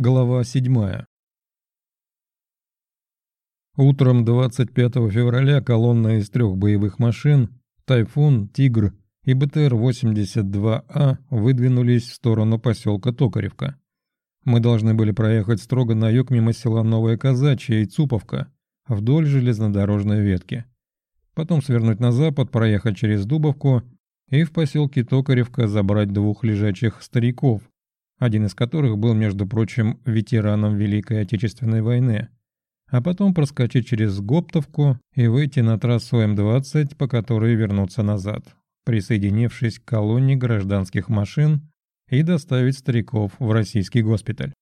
Глава 7. Утром 25 февраля колонна из трех боевых машин «Тайфун», «Тигр» и БТР-82А выдвинулись в сторону поселка Токаревка. Мы должны были проехать строго на юг мимо села Новая Казачья и Цуповка, вдоль железнодорожной ветки. Потом свернуть на запад, проехать через Дубовку и в поселке Токаревка забрать двух лежачих стариков, один из которых был, между прочим, ветераном Великой Отечественной войны, а потом проскочить через Гоптовку и выйти на трассу М-20, по которой вернуться назад, присоединившись к колонне гражданских машин и доставить стариков в российский госпиталь.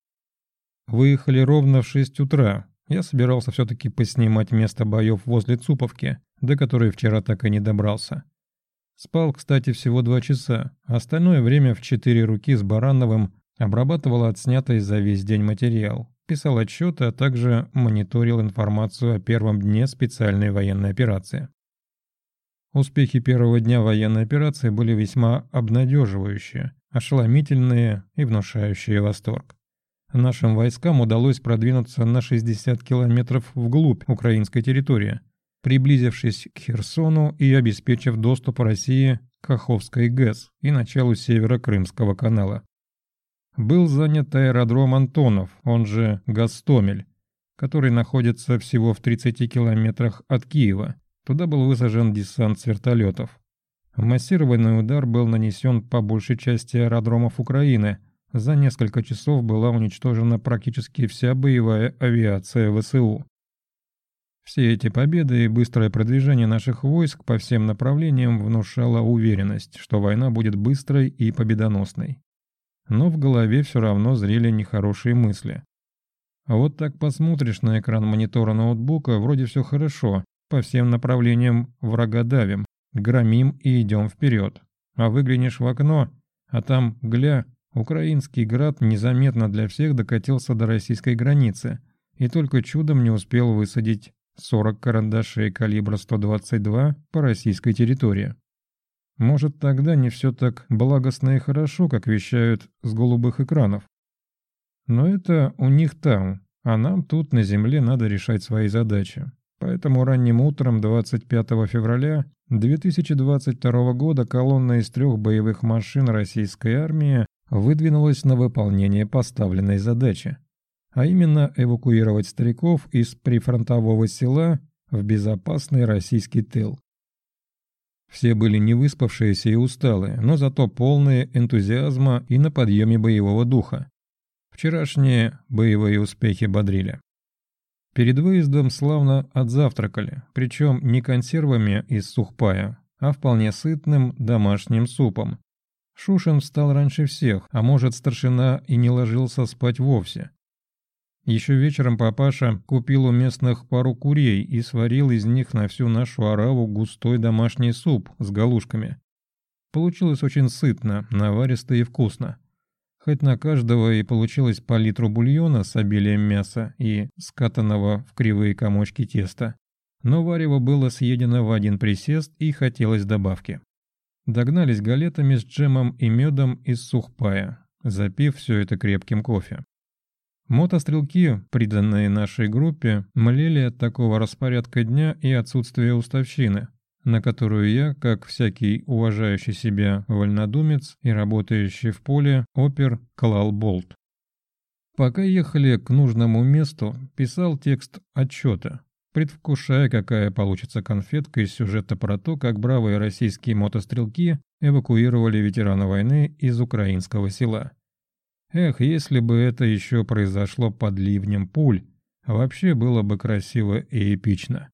Выехали ровно в 6 утра. Я собирался все-таки поснимать место боев возле Цуповки, до которой вчера так и не добрался. Спал, кстати, всего два часа, остальное время в четыре руки с Барановым обрабатывал отснятый за весь день материал, писал отчеты, а также мониторил информацию о первом дне специальной военной операции. Успехи первого дня военной операции были весьма обнадеживающие, ошеломительные и внушающие восторг. Нашим войскам удалось продвинуться на 60 километров вглубь украинской территории, приблизившись к Херсону и обеспечив доступ России к Каховской ГЭС и началу Северо-Крымского канала был занят аэродром Антонов, он же Гастомель, который находится всего в 30 километрах от Киева. Туда был высажен десант с вертолетов. Массированный удар был нанесен по большей части аэродромов Украины. За несколько часов была уничтожена практически вся боевая авиация ВСУ. Все эти победы и быстрое продвижение наших войск по всем направлениям внушало уверенность, что война будет быстрой и победоносной но в голове все равно зрели нехорошие мысли. А вот так посмотришь на экран монитора ноутбука, вроде все хорошо, по всем направлениям врага давим, громим и идем вперед. А выглянешь в окно, а там, гля, украинский град незаметно для всех докатился до российской границы и только чудом не успел высадить 40 карандашей калибра 122 по российской территории. Может, тогда не все так благостно и хорошо, как вещают с голубых экранов. Но это у них там, а нам тут на земле надо решать свои задачи. Поэтому ранним утром 25 февраля 2022 года колонна из трех боевых машин российской армии выдвинулась на выполнение поставленной задачи, а именно эвакуировать стариков из прифронтового села в безопасный российский тыл. Все были невыспавшиеся и усталые, но зато полные энтузиазма и на подъеме боевого духа. Вчерашние боевые успехи бодрили. Перед выездом славно отзавтракали, причем не консервами из сухпая, а вполне сытным домашним супом. Шушин встал раньше всех, а может старшина и не ложился спать вовсе. Еще вечером папаша купил у местных пару курей и сварил из них на всю нашу ораву густой домашний суп с галушками. Получилось очень сытно, наваристо и вкусно. Хоть на каждого и получилось по литру бульона с обилием мяса и скатанного в кривые комочки теста, но варево было съедено в один присест и хотелось добавки. Догнались галетами с джемом и медом из сухпая, запив все это крепким кофе. Мотострелки, приданные нашей группе, млели от такого распорядка дня и отсутствия уставщины, на которую я, как всякий уважающий себя вольнодумец и работающий в поле, опер клал болт. Пока ехали к нужному месту, писал текст отчета, предвкушая, какая получится конфетка из сюжета про то, как бравые российские мотострелки эвакуировали ветерана войны из украинского села. Эх, если бы это еще произошло под ливнем пуль, вообще было бы красиво и эпично.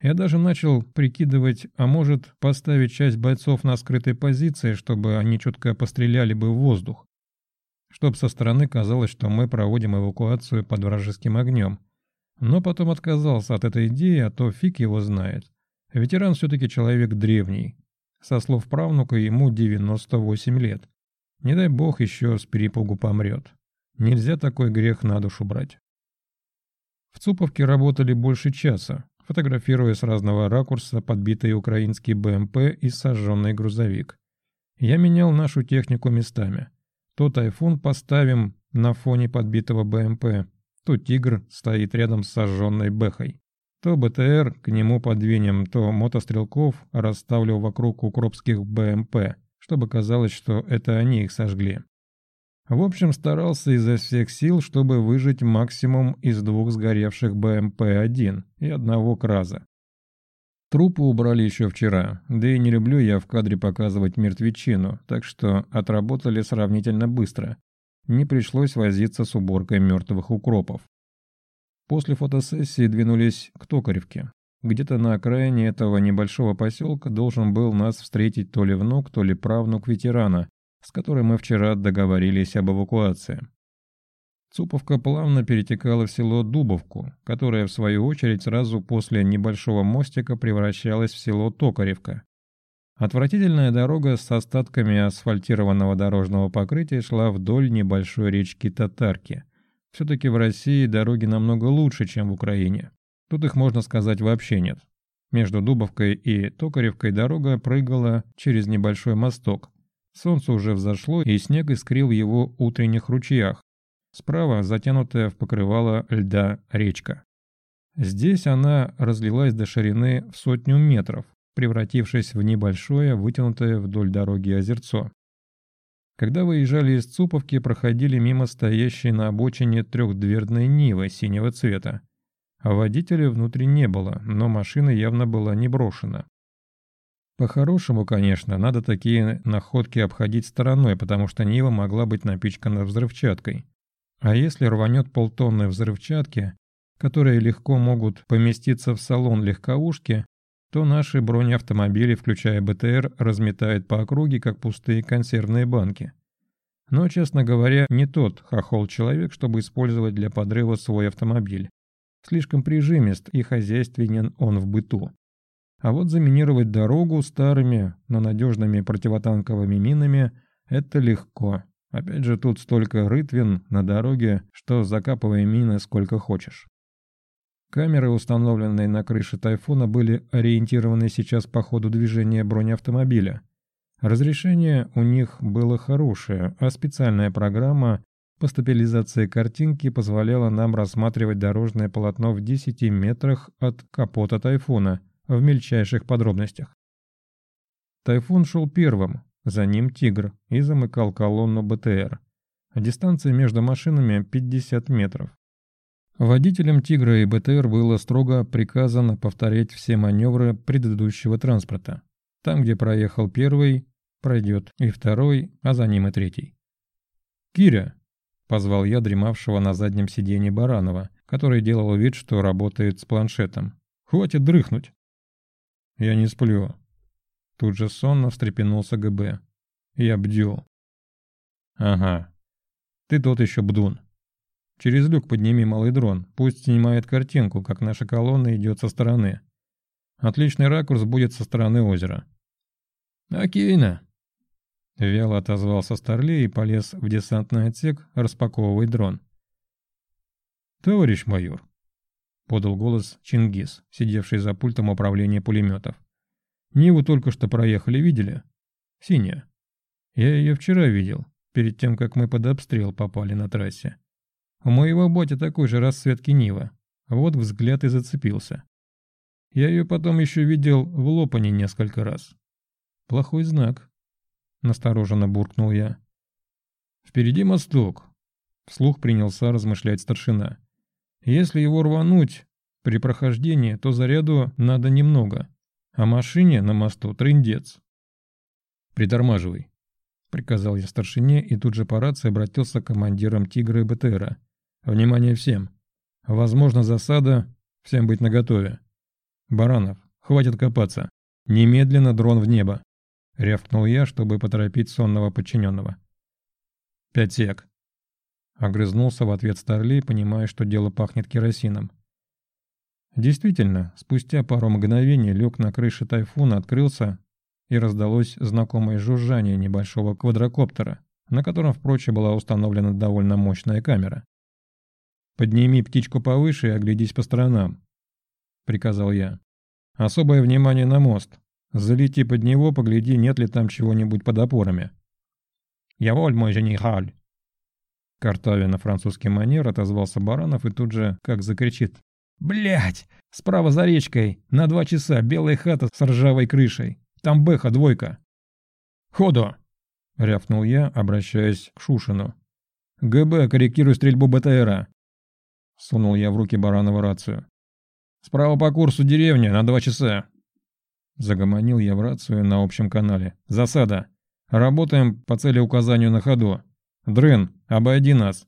Я даже начал прикидывать, а может поставить часть бойцов на скрытой позиции, чтобы они чутко постреляли бы в воздух. Чтоб со стороны казалось, что мы проводим эвакуацию под вражеским огнем. Но потом отказался от этой идеи, а то фиг его знает. Ветеран все-таки человек древний. Со слов правнука ему 98 лет. Не дай бог еще с перепугу помрет. Нельзя такой грех на душу брать. В Цуповке работали больше часа, фотографируя с разного ракурса подбитый украинский БМП и сожженный грузовик. Я менял нашу технику местами. То тайфун поставим, на фоне подбитого БМП, то «Тигр» стоит рядом с сожженной Бэхой. То БТР к нему подвинем, то мотострелков расставлю вокруг укропских БМП, чтобы казалось, что это они их сожгли. В общем, старался изо всех сил, чтобы выжить максимум из двух сгоревших БМП-1 и одного КРАЗа. Трупы убрали еще вчера, да и не люблю я в кадре показывать мертвечину, так что отработали сравнительно быстро. Не пришлось возиться с уборкой мертвых укропов. После фотосессии двинулись к Токаревке. Где-то на окраине этого небольшого поселка должен был нас встретить то ли внук, то ли правнук ветерана, с которой мы вчера договорились об эвакуации. Цуповка плавно перетекала в село Дубовку, которое, в свою очередь, сразу после небольшого мостика превращалось в село Токаревка. Отвратительная дорога с остатками асфальтированного дорожного покрытия шла вдоль небольшой речки Татарки. Все-таки в России дороги намного лучше, чем в Украине. Тут их, можно сказать, вообще нет. Между Дубовкой и Токаревкой дорога прыгала через небольшой мосток, Солнце уже взошло, и снег искрил в его утренних ручьях. Справа затянутая в покрывало льда речка. Здесь она разлилась до ширины в сотню метров, превратившись в небольшое, вытянутое вдоль дороги озерцо. Когда выезжали из Цуповки, проходили мимо стоящей на обочине трехдверной Нивы синего цвета. Водителя внутри не было, но машина явно была не брошена. По-хорошему, конечно, надо такие находки обходить стороной, потому что Нива могла быть напичкана взрывчаткой. А если рванет полтонны взрывчатки, которые легко могут поместиться в салон легковушки, то наши бронеавтомобили, включая БТР, разметают по округе, как пустые консервные банки. Но, честно говоря, не тот хохол-человек, чтобы использовать для подрыва свой автомобиль. Слишком прижимист и хозяйственен он в быту. А вот заминировать дорогу старыми, но надежными противотанковыми минами – это легко. Опять же, тут столько рытвин на дороге, что закапывай мины сколько хочешь. Камеры, установленные на крыше «Тайфуна», были ориентированы сейчас по ходу движения бронеавтомобиля. Разрешение у них было хорошее, а специальная программа по стабилизации картинки позволяла нам рассматривать дорожное полотно в 10 метрах от капота «Тайфуна», в мельчайших подробностях. Тайфун шел первым, за ним «Тигр» и замыкал колонну БТР. Дистанция между машинами 50 метров. Водителям «Тигра» и БТР было строго приказано повторять все маневры предыдущего транспорта. Там, где проехал первый, пройдет и второй, а за ним и третий. «Киря!» – позвал я дремавшего на заднем сиденье Баранова, который делал вид, что работает с планшетом. «Хватит дрыхнуть!» «Я не сплю». Тут же сонно встрепенулся ГБ. «Я бдю». «Ага. Ты тот еще бдун. Через люк подними малый дрон, пусть снимает картинку, как наша колонна идет со стороны. Отличный ракурс будет со стороны озера». «Окейно», — вяло отозвался Старлей и полез в десантный отсек распаковывать дрон. «Товарищ майор», — подал голос Чингис, сидевший за пультом управления пулеметов. «Ниву только что проехали, видели? Синяя. Я ее вчера видел, перед тем, как мы под обстрел попали на трассе. У моего батя такой же расцветки Нива. Вот взгляд и зацепился. Я ее потом еще видел в Лопане несколько раз. Плохой знак. Настороженно буркнул я. Впереди мосток. Вслух принялся размышлять старшина. Если его рвануть при прохождении, то заряду надо немного, а машине на мосту трындец. «Притормаживай», — приказал я старшине и тут же по рации обратился к командирам «Тигра» и БТРа. «Внимание всем! Возможно, засада, всем быть наготове. Баранов, хватит копаться. Немедленно дрон в небо!» — рявкнул я, чтобы поторопить сонного подчиненного. «Пять сек», Огрызнулся в ответ Старлей, понимая, что дело пахнет керосином. Действительно, спустя пару мгновений люк на крыше тайфуна открылся, и раздалось знакомое жужжание небольшого квадрокоптера, на котором, впрочем, была установлена довольно мощная камера. «Подними птичку повыше и оглядись по сторонам», — приказал я. «Особое внимание на мост. Залети под него, погляди, нет ли там чего-нибудь под опорами». «Я воль, мой женихаль», Картавя на французский манер отозвался Баранов и тут же как закричит. Блять! Справа за речкой, на два часа, белая хата с ржавой крышей. Там Бэха двойка. Ходу! Рявкнул я, обращаясь к Шушину. ГБ, корректируй стрельбу БТРа. Сунул я в руки Баранова рацию. Справа по курсу деревня, на два часа. Загомонил я в рацию на общем канале. Засада. Работаем по цели указанию на ходу. Дрын, обойди нас.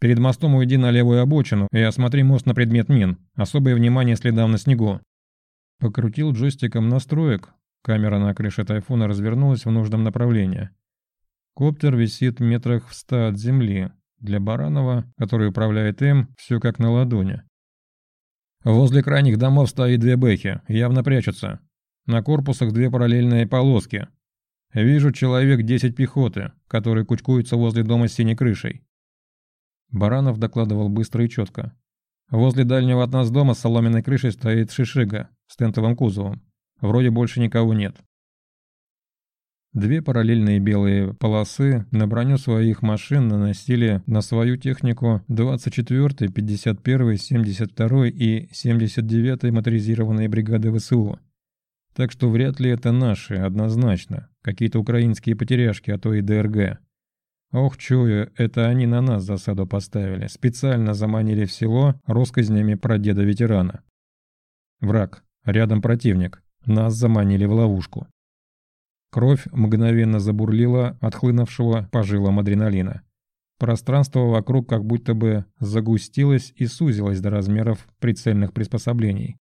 Перед мостом уйди на левую обочину и осмотри мост на предмет мин. Особое внимание следам на снегу. Покрутил джойстиком настроек. Камера на крыше тайфуна развернулась в нужном направлении. Коптер висит метрах в ста от земли. Для Баранова, который управляет им, все как на ладони. Возле крайних домов стоит две бэхи, явно прячутся. На корпусах две параллельные полоски. Вижу человек 10 пехоты, которые кучкуются возле дома с синей крышей. Баранов докладывал быстро и четко. Возле дальнего от нас дома с соломенной крышей стоит шишига с тентовым кузовом. Вроде больше никого нет. Две параллельные белые полосы на броню своих машин наносили на свою технику 24-й, 51-й, 72-й и 79-й моторизированные бригады ВСУ. Так что вряд ли это наши, однозначно. Какие-то украинские потеряшки, а то и ДРГ. Ох, чую, это они на нас засаду поставили. Специально заманили в село россказнями про деда-ветерана. Враг. Рядом противник. Нас заманили в ловушку. Кровь мгновенно забурлила от хлынувшего по жилам адреналина. Пространство вокруг как будто бы загустилось и сузилось до размеров прицельных приспособлений.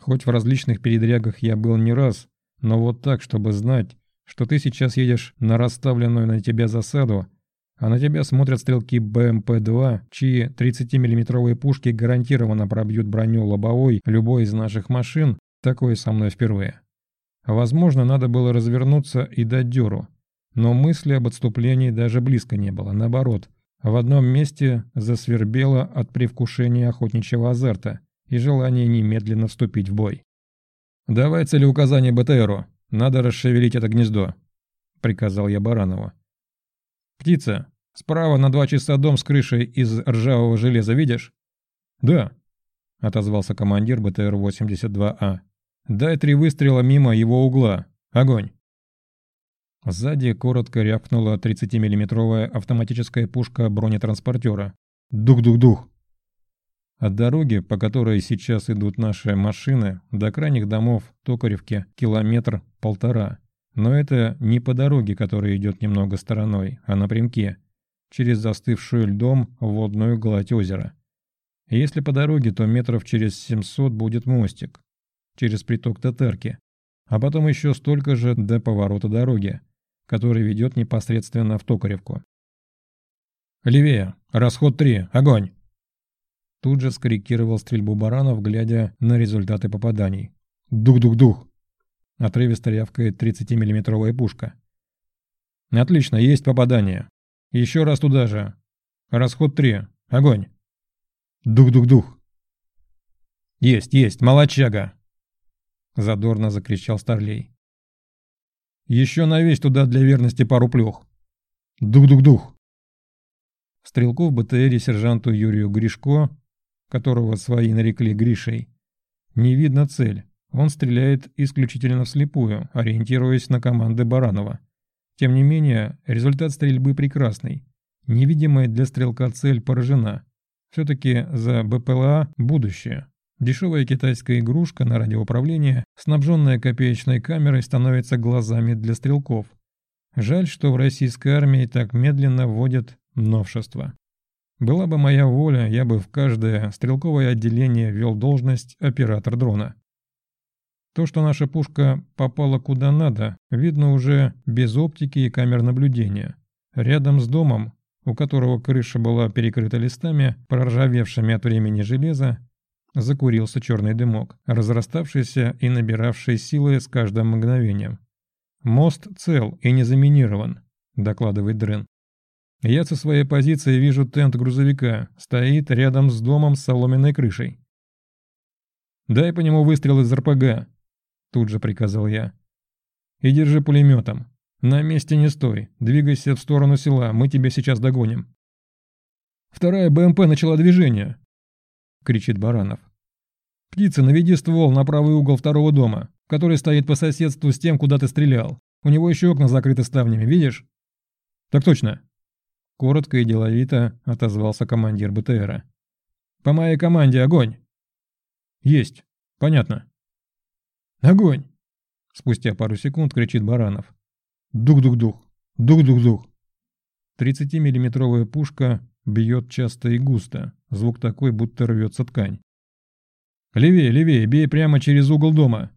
Хоть в различных передрягах я был не раз, но вот так, чтобы знать, что ты сейчас едешь на расставленную на тебя засаду, а на тебя смотрят стрелки БМП-2, чьи 30-миллиметровые пушки гарантированно пробьют броню лобовой любой из наших машин, такое со мной впервые. Возможно, надо было развернуться и дать дёру, но мысли об отступлении даже близко не было, наоборот. В одном месте засвербело от привкушения охотничьего азарта и желания немедленно вступить в бой. «Давай целеуказание БТРу», надо расшевелить это гнездо», — приказал я Баранову. «Птица, справа на два часа дом с крышей из ржавого железа видишь?» «Да», — отозвался командир БТР-82А. «Дай три выстрела мимо его угла. Огонь!» Сзади коротко рявкнула 30-миллиметровая автоматическая пушка бронетранспортера. «Дух-дух-дух!» От дороги, по которой сейчас идут наши машины, до крайних домов Токаревки километр-полтора. Но это не по дороге, которая идет немного стороной, а напрямки, через застывшую льдом водную гладь озера. Если по дороге, то метров через 700 будет мостик, через приток Татарки, а потом еще столько же до поворота дороги, который ведет непосредственно в Токаревку. «Левее! Расход 3! Огонь!» Тут же скорректировал стрельбу баранов, глядя на результаты попаданий. «Дух-дух-дух!» Отрывисто рявкает 30-миллиметровая пушка. «Отлично, есть попадание. Еще раз туда же. Расход 3. Огонь!» «Дух-дух-дух!» «Есть, есть, молочага!» Задорно закричал Старлей. «Еще навесь туда для верности пару плюх!» «Дух-дух-дух!» Стрелку в БТРе сержанту Юрию Гришко которого свои нарекли Гришей. Не видно цель. Он стреляет исключительно вслепую, ориентируясь на команды Баранова. Тем не менее, результат стрельбы прекрасный. Невидимая для стрелка цель поражена. Все-таки за БПЛА будущее. Дешевая китайская игрушка на радиоуправление, снабженная копеечной камерой, становится глазами для стрелков. Жаль, что в российской армии так медленно вводят новшества. Была бы моя воля, я бы в каждое стрелковое отделение ввел должность оператор дрона. То, что наша пушка попала куда надо, видно уже без оптики и камер наблюдения. Рядом с домом, у которого крыша была перекрыта листами, проржавевшими от времени железа, закурился черный дымок, разраставшийся и набиравший силы с каждым мгновением. «Мост цел и не заминирован», — докладывает Дрен. Я со своей позиции вижу тент грузовика, стоит рядом с домом с соломенной крышей. «Дай по нему выстрел из РПГ», — тут же приказал я. «И держи пулеметом. На месте не стой, двигайся в сторону села, мы тебя сейчас догоним». Вторая БМП начала движение!» — кричит Баранов. «Птица, наведи ствол на правый угол второго дома, который стоит по соседству с тем, куда ты стрелял. У него еще окна закрыты ставнями, видишь?» «Так точно!» Коротко и деловито отозвался командир БТРа. «По моей команде огонь!» «Есть! Понятно!» «Огонь!» Спустя пару секунд кричит Баранов. «Дух-дух-дух! Дух-дух-дух!» 30-миллиметровая пушка бьет часто и густо, звук такой, будто рвется ткань. «Левее, левее, бей прямо через угол дома!»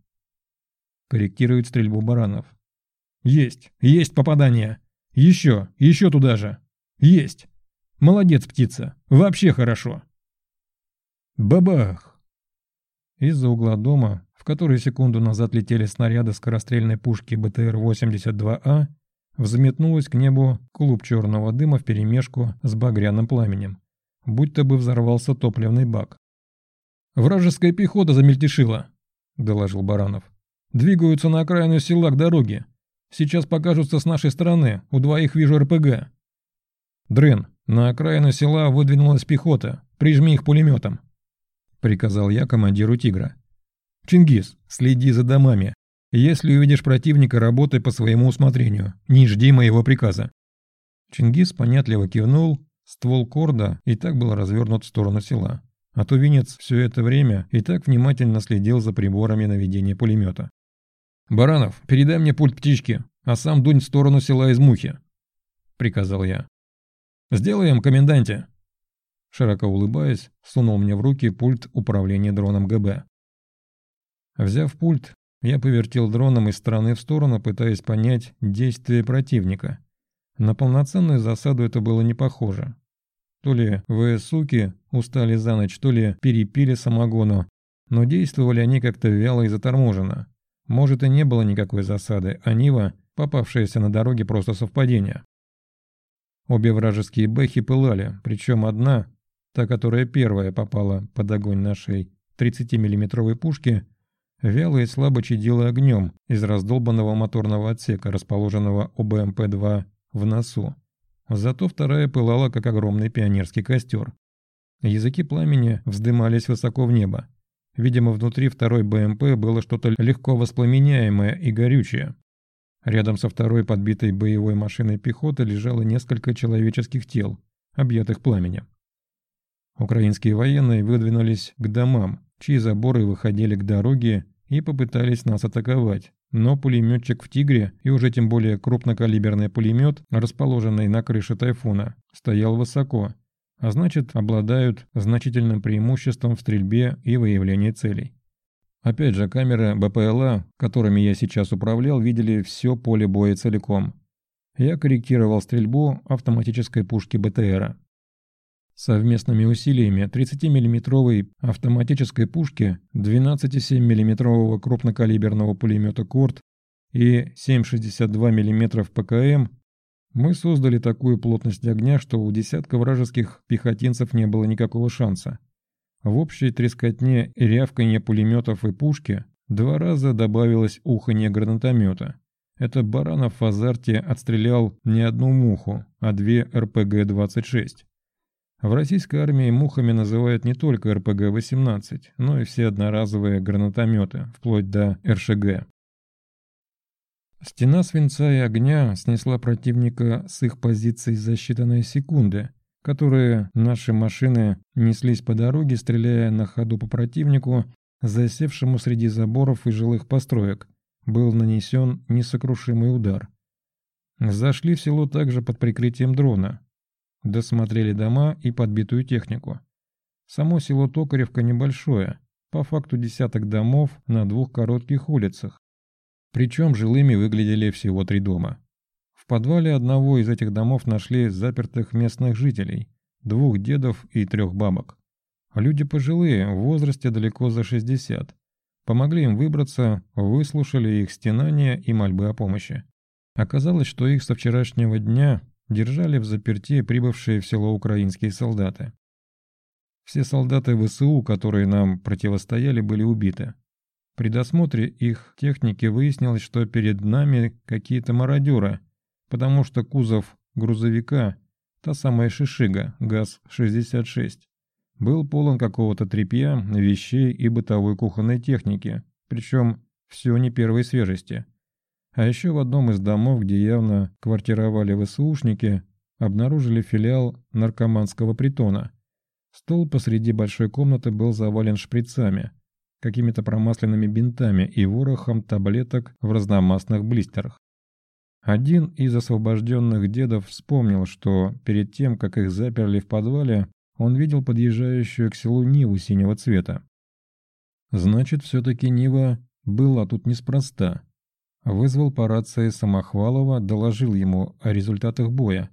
Корректирует стрельбу Баранов. «Есть, есть попадание! Еще, еще туда же! Есть! Молодец, птица! Вообще хорошо!» Бабах! Из-за угла дома, в который секунду назад летели снаряды скорострельной пушки БТР-82А, Взметнулась к небу клуб черного дыма вперемешку с багряным пламенем, будто бы взорвался топливный бак. «Вражеская пехота замельтешила», — доложил Баранов. «Двигаются на окраину села к дороге. Сейчас покажутся с нашей стороны, у двоих вижу РПГ». «Дрын, на окраину села выдвинулась пехота, прижми их пулеметом», — приказал я командиру «Тигра». «Чингис, следи за домами, если увидишь противника, работай по своему усмотрению. Не жди моего приказа». Чингис понятливо кивнул, ствол корда и так был развернут в сторону села. А тувинец все это время и так внимательно следил за приборами наведения пулемета. «Баранов, передай мне пульт птички, а сам дунь в сторону села из мухи», — приказал я. «Сделаем, коменданте!» Широко улыбаясь, сунул мне в руки пульт управления дроном ГБ. Взяв пульт, я повертел дроном из стороны в сторону, пытаясь понять действия противника. На полноценную засаду это было не похоже. То ли ВСУки устали за ночь, то ли перепили самогону, но действовали они как-то вяло и заторможенно. Может и не было никакой засады, а Нива, попавшаяся на дороге, просто совпадение. Обе вражеские бэхи пылали, причем одна, та, которая первая попала под огонь нашей 30-миллиметровой пушки, вяло и слабо чадило огнем из раздолбанного моторного отсека, расположенного у БМП-2 в носу. Зато вторая пылала, как огромный пионерский костер. Языки пламени вздымались высоко в небо. Видимо, внутри второй БМП было что-то легко воспламеняемое и горючее. Рядом со второй подбитой боевой машиной пехоты лежало несколько человеческих тел, объятых пламенем. Украинские военные выдвинулись к домам, чьи заборы выходили к дороге и попытались нас атаковать. Но пулеметчик в «Тигре» и уже тем более крупнокалиберный пулемет, расположенный на крыше «Тайфуна», стоял высоко, а значит обладают значительным преимуществом в стрельбе и выявлении целей. Опять же, камеры БПЛА, которыми я сейчас управлял, видели все поле боя целиком. Я корректировал стрельбу автоматической пушки БТРа. Совместными усилиями 30-мм автоматической пушки, 12,7 мм крупнокалиберного пулемета «Корт» и 7,62 мм ПКМ мы создали такую плотность огня, что у десятка вражеских пехотинцев не было никакого шанса. В общей трескотне и рявканье пулеметов и пушки два раза добавилось уханье гранатомета. Это Баранов в азарте отстрелял не одну муху, а две РПГ-26. В российской армии мухами называют не только РПГ-18, но и все одноразовые гранатометы, вплоть до РШГ. Стена свинца и огня снесла противника с их позиций за считанные секунды, которые наши машины неслись по дороге, стреляя на ходу по противнику, засевшему среди заборов и жилых построек. Был нанесен несокрушимый удар. Зашли в село также под прикрытием дрона, Досмотрели дома и подбитую технику. Само село Токаревка небольшое, по факту десяток домов на двух коротких улицах. Причем жилыми выглядели всего три дома. Подвале одного из этих домов нашли запертых местных жителей, двух дедов и трех бабок. Люди пожилые, в возрасте далеко за 60. Помогли им выбраться, выслушали их стенания и мольбы о помощи. Оказалось, что их со вчерашнего дня держали в заперти прибывшие в село украинские солдаты. Все солдаты ВСУ, которые нам противостояли, были убиты. При досмотре их техники выяснилось, что перед нами какие-то мародеры, потому что кузов грузовика та самая шишига, ГАЗ-66, был полон какого-то тряпья, вещей и бытовой кухонной техники, причем все не первой свежести. А еще в одном из домов, где явно квартировали ВСУшники, обнаружили филиал наркоманского притона. Стол посреди большой комнаты был завален шприцами, какими-то промасленными бинтами и ворохом таблеток в разномастных блистерах. Один из освобожденных дедов вспомнил, что перед тем, как их заперли в подвале, он видел подъезжающую к селу Ниву синего цвета. Значит, все-таки Нива была тут неспроста. Вызвал по рации Самохвалова, доложил ему о результатах боя.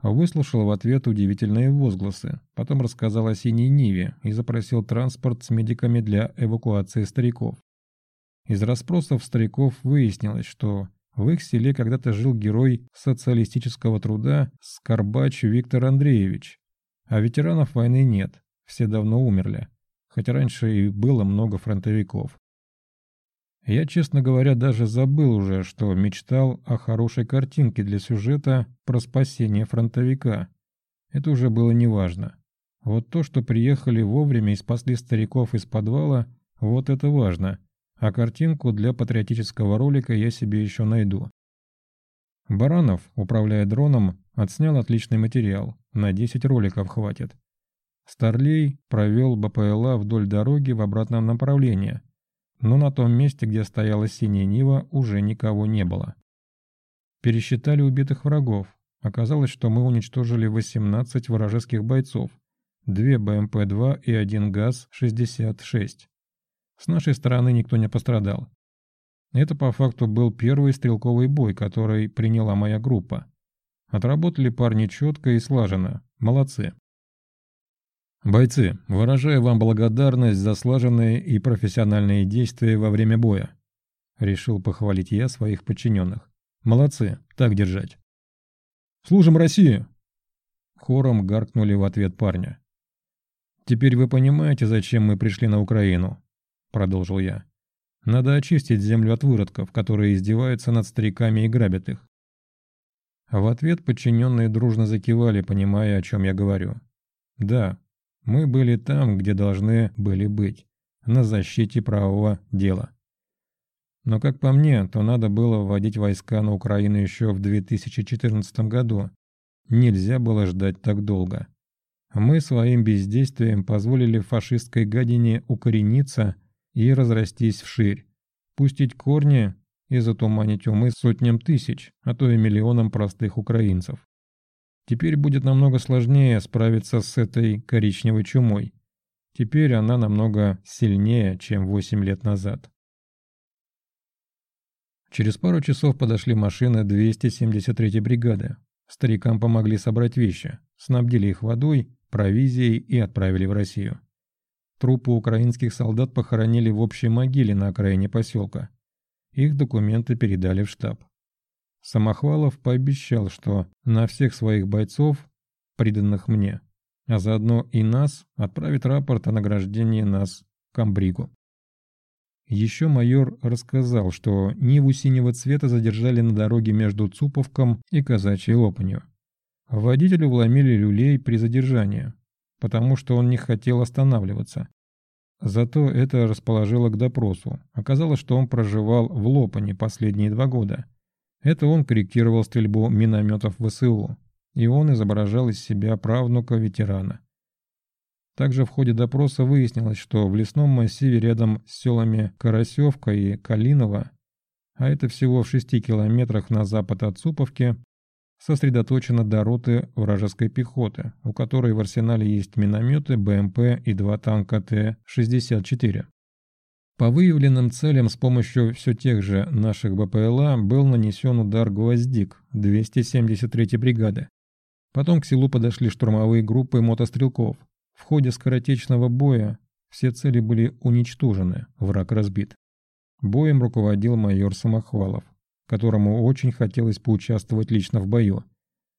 Выслушал в ответ удивительные возгласы, потом рассказал о синей Ниве и запросил транспорт с медиками для эвакуации стариков. Из расспросов стариков выяснилось, что в их селе когда-то жил герой социалистического труда Скорбач Виктор Андреевич. А ветеранов войны нет, все давно умерли, хотя раньше и было много фронтовиков. Я, честно говоря, даже забыл уже, что мечтал о хорошей картинке для сюжета про спасение фронтовика. Это уже было неважно. Вот то, что приехали вовремя и спасли стариков из подвала, вот это важно. А картинку для патриотического ролика я себе еще найду. Баранов, управляя дроном, отснял отличный материал. На 10 роликов хватит. Старлей провел БПЛА вдоль дороги в обратном направлении – но на том месте, где стояла синяя Нива, уже никого не было. Пересчитали убитых врагов. Оказалось, что мы уничтожили 18 вражеских бойцов, 2 БМП-2 и 1 ГАЗ-66. С нашей стороны никто не пострадал. Это по факту был первый стрелковый бой, который приняла моя группа. Отработали парни четко и слаженно. Молодцы. «Бойцы, выражаю вам благодарность за слаженные и профессиональные действия во время боя», — решил похвалить я своих подчиненных. «Молодцы, так держать». «Служим России!» Хором гаркнули в ответ парня. «Теперь вы понимаете, зачем мы пришли на Украину?» — продолжил я. «Надо очистить землю от выродков, которые издеваются над стариками и грабят их». В ответ подчиненные дружно закивали, понимая, о чем я говорю. «Да, мы были там, где должны были быть, на защите правого дела. Но, как по мне, то надо было вводить войска на Украину еще в 2014 году. Нельзя было ждать так долго. Мы своим бездействием позволили фашистской гадине укорениться и разрастись вширь, пустить корни и затуманить умы сотням тысяч, а то и миллионам простых украинцев. Теперь будет намного сложнее справиться с этой коричневой чумой. Теперь она намного сильнее, чем 8 лет назад. Через пару часов подошли машины 273-й бригады. Старикам помогли собрать вещи, снабдили их водой, провизией и отправили в Россию. Трупы украинских солдат похоронили в общей могиле на окраине поселка. Их документы передали в штаб. Самохвалов пообещал, что на всех своих бойцов, приданных мне, а заодно и нас, отправит рапорт о награждении нас к Амбригу. Еще майор рассказал, что Ниву синего цвета задержали на дороге между Цуповком и Казачьей Лопанью. Водителю вломили люлей при задержании, потому что он не хотел останавливаться. Зато это расположило к допросу. Оказалось, что он проживал в Лопане последние два года это он корректировал стрельбу минометов ВСУ, и он изображал из себя правнука ветерана. Также в ходе допроса выяснилось, что в лесном массиве рядом с селами Карасевка и Калиново, а это всего в шести километрах на запад от Суповки, сосредоточено до роты вражеской пехоты, у которой в арсенале есть минометы, БМП и два танка Т-64. По выявленным целям с помощью все тех же наших БПЛА был нанесен удар «Гвоздик» 273-й бригады. Потом к селу подошли штурмовые группы мотострелков. В ходе скоротечного боя все цели были уничтожены, враг разбит. Боем руководил майор Самохвалов, которому очень хотелось поучаствовать лично в бою.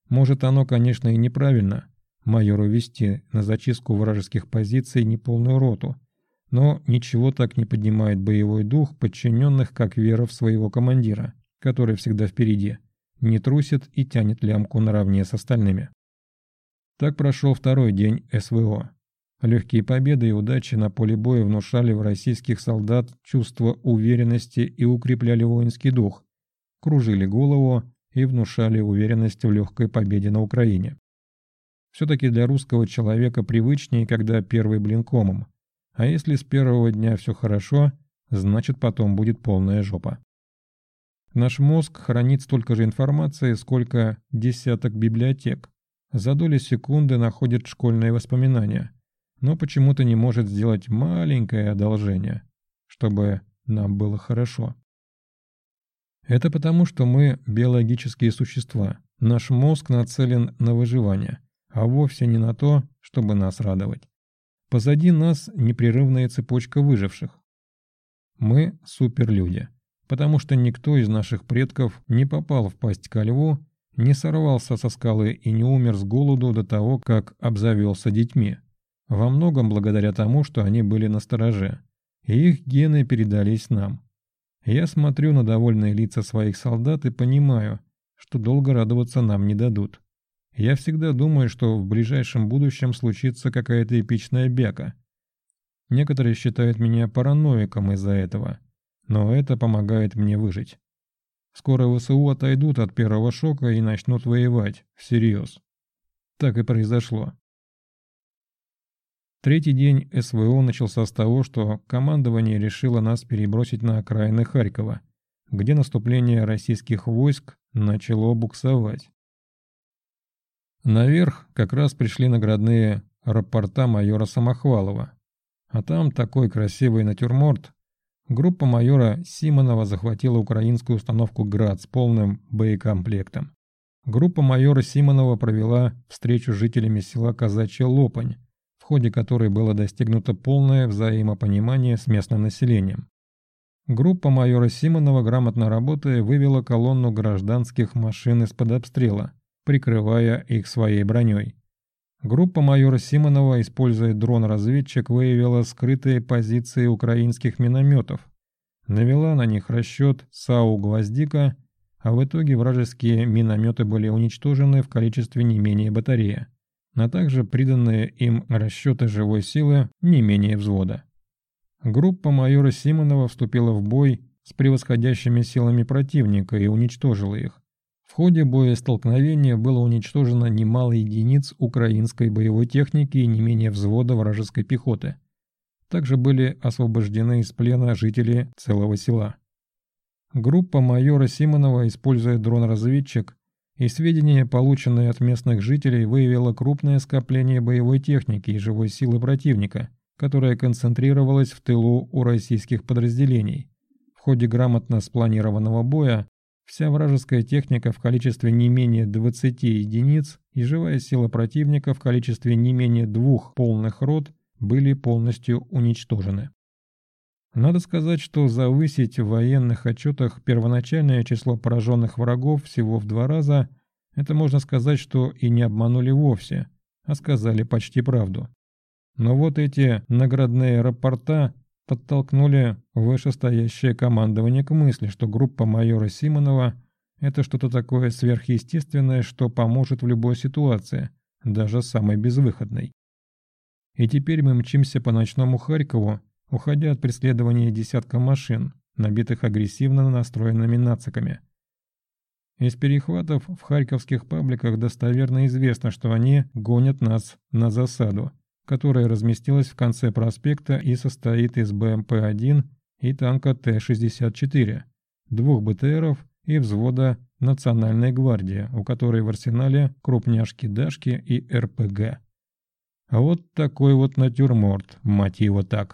Может, оно, конечно, и неправильно, майору вести на зачистку вражеских позиций неполную роту – но ничего так не поднимает боевой дух подчиненных, как вера в своего командира, который всегда впереди, не трусит и тянет лямку наравне с остальными. Так прошел второй день СВО. Легкие победы и удачи на поле боя внушали в российских солдат чувство уверенности и укрепляли воинский дух, кружили голову и внушали уверенность в легкой победе на Украине. Все-таки для русского человека привычнее, когда первый блин комом. А если с первого дня все хорошо, значит потом будет полная жопа. Наш мозг хранит столько же информации, сколько десяток библиотек. За доли секунды находит школьные воспоминания, но почему-то не может сделать маленькое одолжение, чтобы нам было хорошо. Это потому, что мы биологические существа. Наш мозг нацелен на выживание, а вовсе не на то, чтобы нас радовать. Позади нас непрерывная цепочка выживших. Мы суперлюди потому что никто из наших предков не попал в пасть ко льву, не сорвался со скалы и не умер с голоду до того, как обзавелся детьми. Во многом благодаря тому, что они были на стороже, и их гены передались нам. Я смотрю на довольные лица своих солдат и понимаю, что долго радоваться нам не дадут. Я всегда думаю, что в ближайшем будущем случится какая-то эпичная бяка. Некоторые считают меня параноиком из-за этого – но это помогает мне выжить. Скоро ВСУ отойдут от первого шока и начнут воевать, всерьез. Так и произошло. Третий день СВО начался с того, что командование решило нас перебросить на окраины Харькова, где наступление российских войск начало буксовать. Наверх как раз пришли наградные рапорта майора Самохвалова. А там такой красивый натюрморт, Группа майора Симонова захватила украинскую установку «Град» с полным боекомплектом. Группа майора Симонова провела встречу с жителями села Казачья Лопань, ходе которой было достигнуто полное взаимопонимание с местным населением. Группа майора Симонова, грамотно работая, вывела колонну гражданских машин из-под обстрела, прикрывая их своей броней. Группа майора Симонова, используя дрон-разведчик, выявила скрытые позиции украинских минометов, навела на них расчет САУ «Гвоздика», а в итоге вражеские минометы были уничтожены в количестве не менее батареи, а также приданные им расчеты живой силы не менее взвода. Группа майора Симонова вступила в бой с превосходящими силами противника и уничтожила их, в ходе боестолкновения было уничтожено немало единиц украинской боевой техники и не менее взвода вражеской пехоты. Также были освобождены из плена жители целого села. Группа майора Симонова, используя дрон-разведчик, и сведения, полученные от местных жителей, выявила крупное скопление боевой техники и живой силы противника, которая концентрировалась в тылу у российских подразделений. В ходе грамотно спланированного боя Вся вражеская техника в количестве не менее 20 единиц и живая сила противника в количестве не менее двух полных рот были полностью уничтожены. Надо сказать, что завысить в военных отчетах первоначальное число пораженных врагов всего в два раза – это можно сказать, что и не обманули вовсе, а сказали почти правду. Но вот эти наградные рапорта подтолкнули вышестоящее командование к мысли, что группа майора Симонова – это что-то такое сверхъестественное, что поможет в любой ситуации, даже самой безвыходной. И теперь мы мчимся по ночному Харькову, уходя от преследования десятка машин, набитых агрессивно настроенными нациками. Из перехватов в харьковских пабликах достоверно известно, что они гонят нас на засаду – которая разместилась в конце проспекта и состоит из БМП-1 и танка Т-64, двух БТРов и взвода Национальной гвардии, у которой в арсенале крупняшки-дашки и РПГ. А вот такой вот натюрморт, мать его так.